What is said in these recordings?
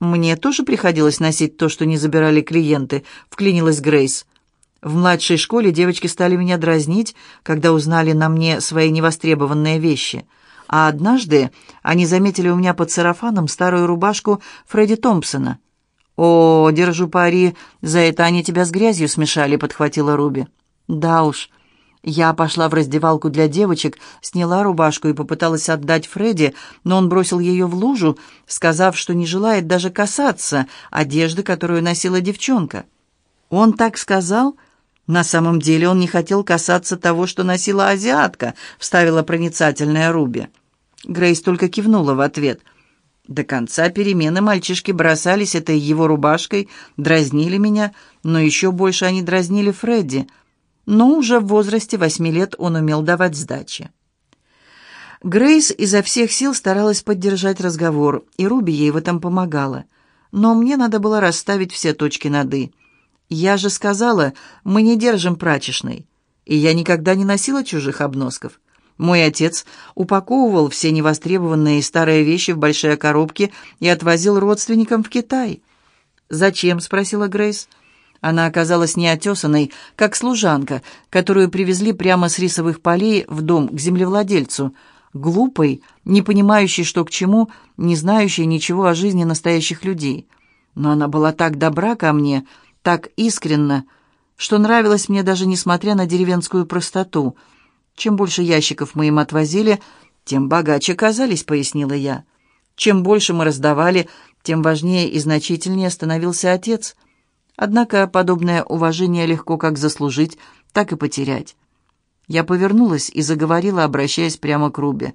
«Мне тоже приходилось носить то, что не забирали клиенты», — вклинилась Грейс. В младшей школе девочки стали меня дразнить, когда узнали на мне свои невостребованные вещи. А однажды они заметили у меня под сарафаном старую рубашку Фредди Томпсона. «О, держу пари, за это они тебя с грязью смешали», — подхватила Руби. «Да уж». Я пошла в раздевалку для девочек, сняла рубашку и попыталась отдать Фредди, но он бросил ее в лужу, сказав, что не желает даже касаться одежды, которую носила девчонка. Он так сказал? На самом деле он не хотел касаться того, что носила азиатка, вставила проницательная Руби. Грейс только кивнула в ответ. До конца перемены мальчишки бросались этой его рубашкой, дразнили меня, но еще больше они дразнили Фредди — но уже в возрасте восьми лет он умел давать сдачи. Грейс изо всех сил старалась поддержать разговор, и Руби ей в этом помогала. Но мне надо было расставить все точки над «и». Я же сказала, мы не держим прачечной, и я никогда не носила чужих обносков. Мой отец упаковывал все невостребованные старые вещи в большие коробки и отвозил родственникам в Китай. «Зачем?» — спросила Грейс. Она оказалась неотесанной, как служанка, которую привезли прямо с рисовых полей в дом к землевладельцу, глупой, не понимающей, что к чему, не знающей ничего о жизни настоящих людей. Но она была так добра ко мне, так искренна, что нравилась мне даже несмотря на деревенскую простоту. Чем больше ящиков мы им отвозили, тем богаче казались, пояснила я. Чем больше мы раздавали, тем важнее и значительнее становился отец — Однако подобное уважение легко как заслужить, так и потерять. Я повернулась и заговорила, обращаясь прямо к Рубе.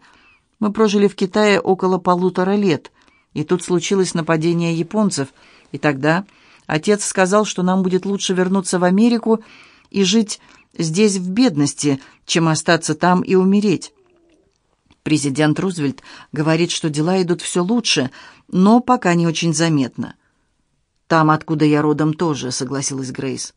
Мы прожили в Китае около полутора лет, и тут случилось нападение японцев, и тогда отец сказал, что нам будет лучше вернуться в Америку и жить здесь в бедности, чем остаться там и умереть. Президент Рузвельт говорит, что дела идут все лучше, но пока не очень заметно. «Там, откуда я родом, тоже», — согласилась Грейс.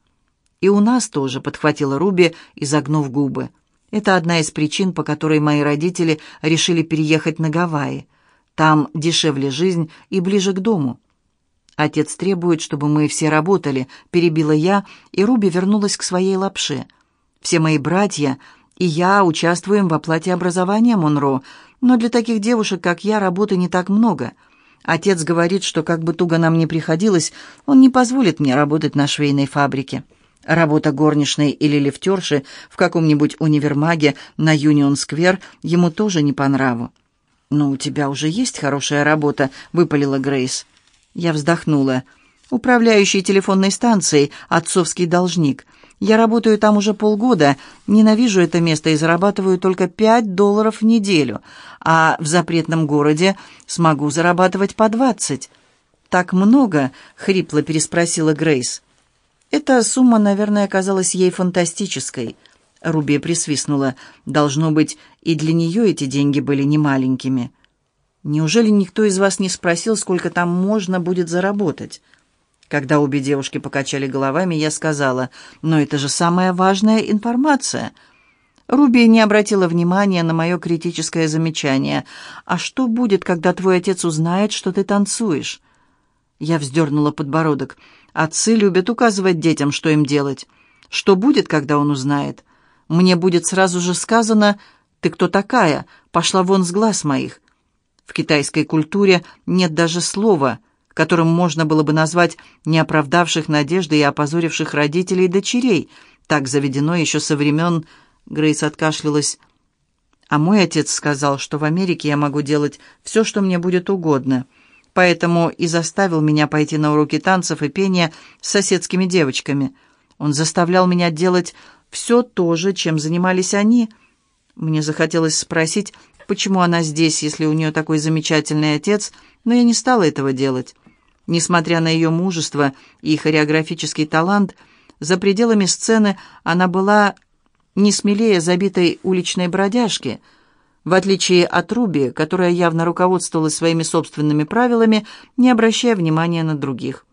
«И у нас тоже», — подхватила Руби, изогнув губы. «Это одна из причин, по которой мои родители решили переехать на Гавайи. Там дешевле жизнь и ближе к дому». «Отец требует, чтобы мы все работали», — перебила я, и Руби вернулась к своей лапше. «Все мои братья и я участвуем в оплате образования Монро, но для таких девушек, как я, работы не так много». Отец говорит, что как бы туго нам ни приходилось, он не позволит мне работать на швейной фабрике. Работа горничной или лифтерши в каком-нибудь универмаге на Юнион-сквер ему тоже не по нраву. «Но у тебя уже есть хорошая работа», — выпалила Грейс. Я вздохнула. «Управляющий телефонной станцией, отцовский должник. Я работаю там уже полгода, ненавижу это место и зарабатываю только пять долларов в неделю, а в запретном городе смогу зарабатывать по двадцать». «Так много?» — хрипло переспросила Грейс. Эта сумма, наверное, казалась ей фантастической. Руби присвистнула. Должно быть, и для нее эти деньги были немаленькими. «Неужели никто из вас не спросил, сколько там можно будет заработать?» Когда обе девушки покачали головами, я сказала, «Но это же самая важная информация». Руби не обратила внимания на мое критическое замечание. «А что будет, когда твой отец узнает, что ты танцуешь?» Я вздернула подбородок. «Отцы любят указывать детям, что им делать. Что будет, когда он узнает? Мне будет сразу же сказано, «Ты кто такая? Пошла вон с глаз моих». В китайской культуре нет даже слова – которым можно было бы назвать неоправдавших надежды и опозоривших родителей дочерей. Так заведено еще со времен... Грейс откашлялась. А мой отец сказал, что в Америке я могу делать все, что мне будет угодно. Поэтому и заставил меня пойти на уроки танцев и пения с соседскими девочками. Он заставлял меня делать все то же, чем занимались они. Мне захотелось спросить, почему она здесь, если у нее такой замечательный отец, но я не стала этого делать. Несмотря на ее мужество и хореографический талант, за пределами сцены она была не смелее забитой уличной бродяжки, в отличие от Руби, которая явно руководствовалась своими собственными правилами, не обращая внимания на других.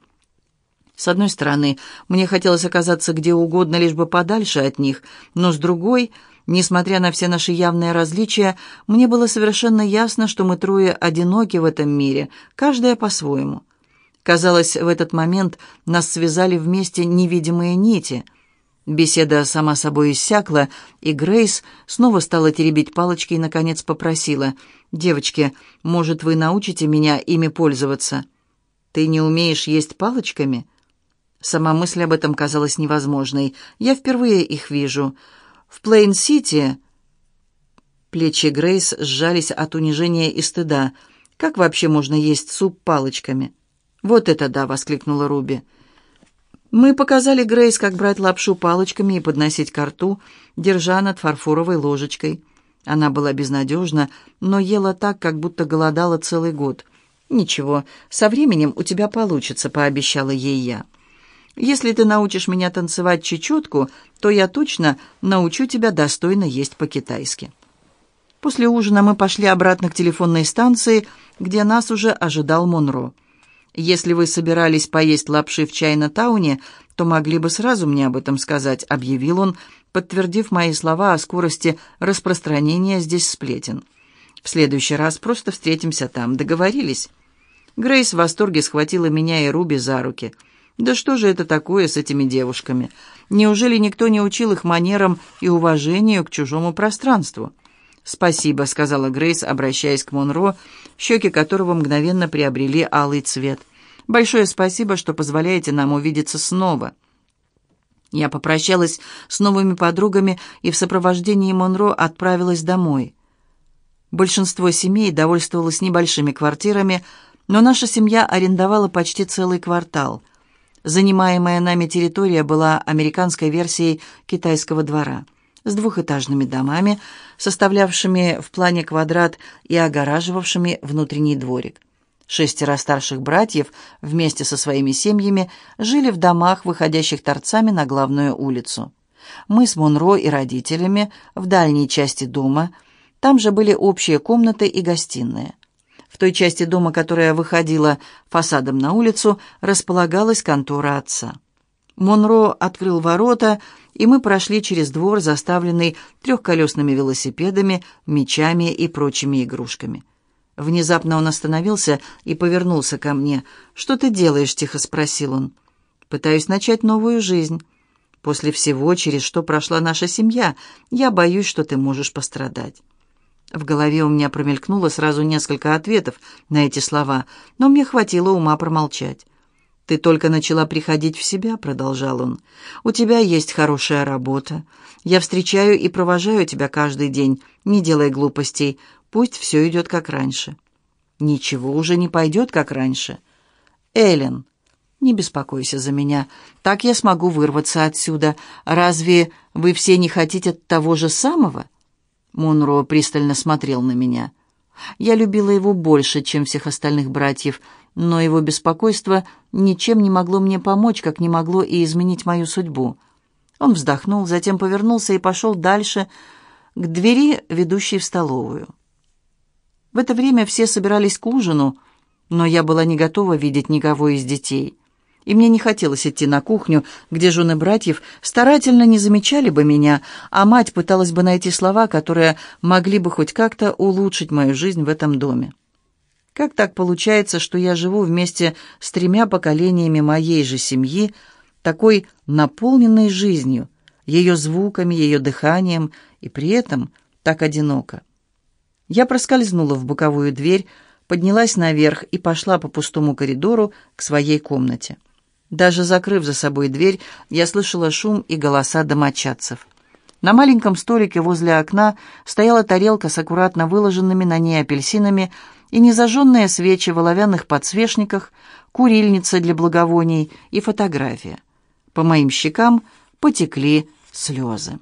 С одной стороны, мне хотелось оказаться где угодно, лишь бы подальше от них, но с другой, несмотря на все наши явные различия, мне было совершенно ясно, что мы трое одиноки в этом мире, каждая по-своему. Казалось, в этот момент нас связали вместе невидимые нити. Беседа сама собой иссякла, и Грейс снова стала теребить палочки и, наконец, попросила. «Девочки, может, вы научите меня ими пользоваться?» «Ты не умеешь есть палочками?» Сама мысль об этом казалась невозможной. «Я впервые их вижу. В Плейн-Сити...» Плечи Грейс сжались от унижения и стыда. «Как вообще можно есть суп палочками?» «Вот это да!» — воскликнула Руби. Мы показали Грейс, как брать лапшу палочками и подносить ко рту, держа над фарфоровой ложечкой. Она была безнадежна, но ела так, как будто голодала целый год. «Ничего, со временем у тебя получится», — пообещала ей я. «Если ты научишь меня танцевать чечетку, то я точно научу тебя достойно есть по-китайски». После ужина мы пошли обратно к телефонной станции, где нас уже ожидал Монро. «Если вы собирались поесть лапши в Чайна-тауне, то могли бы сразу мне об этом сказать», — объявил он, подтвердив мои слова о скорости распространения здесь сплетен. «В следующий раз просто встретимся там. Договорились?» Грейс в восторге схватила меня и Руби за руки. «Да что же это такое с этими девушками? Неужели никто не учил их манерам и уважению к чужому пространству?» «Спасибо», — сказала Грейс, обращаясь к Монро, щеки которого мгновенно приобрели алый цвет. «Большое спасибо, что позволяете нам увидеться снова». Я попрощалась с новыми подругами и в сопровождении Монро отправилась домой. Большинство семей довольствовалось небольшими квартирами, но наша семья арендовала почти целый квартал. Занимаемая нами территория была американской версией китайского двора с двухэтажными домами, составлявшими в плане квадрат и огораживавшими внутренний дворик. Шестеро старших братьев вместе со своими семьями жили в домах, выходящих торцами на главную улицу. Мы с Монро и родителями в дальней части дома, там же были общие комнаты и гостиные. В той части дома, которая выходила фасадом на улицу, располагалась контора отца. Монро открыл ворота, и мы прошли через двор, заставленный трехколесными велосипедами, мечами и прочими игрушками. Внезапно он остановился и повернулся ко мне. «Что ты делаешь?» — тихо спросил он. «Пытаюсь начать новую жизнь. После всего, через что прошла наша семья, я боюсь, что ты можешь пострадать». В голове у меня промелькнуло сразу несколько ответов на эти слова, но мне хватило ума промолчать. «Ты только начала приходить в себя», — продолжал он. «У тебя есть хорошая работа. Я встречаю и провожаю тебя каждый день. Не делай глупостей. Пусть все идет как раньше». «Ничего уже не пойдет, как раньше». «Эллен, не беспокойся за меня. Так я смогу вырваться отсюда. Разве вы все не хотите того же самого?» Монро пристально смотрел на меня. Я любила его больше, чем всех остальных братьев, но его беспокойство ничем не могло мне помочь, как не могло и изменить мою судьбу. Он вздохнул, затем повернулся и пошел дальше, к двери, ведущей в столовую. В это время все собирались к ужину, но я была не готова видеть никого из детей и мне не хотелось идти на кухню, где жены братьев старательно не замечали бы меня, а мать пыталась бы найти слова, которые могли бы хоть как-то улучшить мою жизнь в этом доме. Как так получается, что я живу вместе с тремя поколениями моей же семьи, такой наполненной жизнью, ее звуками, ее дыханием, и при этом так одиноко? Я проскользнула в боковую дверь, поднялась наверх и пошла по пустому коридору к своей комнате. Даже закрыв за собой дверь, я слышала шум и голоса домочадцев. На маленьком столике возле окна стояла тарелка с аккуратно выложенными на ней апельсинами и незажженные свечи в оловянных подсвечниках, курильница для благовоний и фотография. По моим щекам потекли слезы.